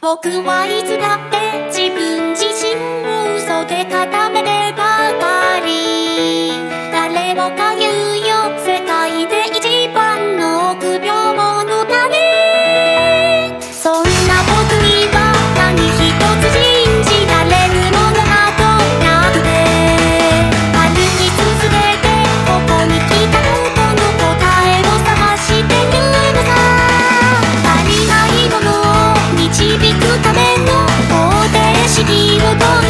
僕はいつだって自分自身を嘘で届い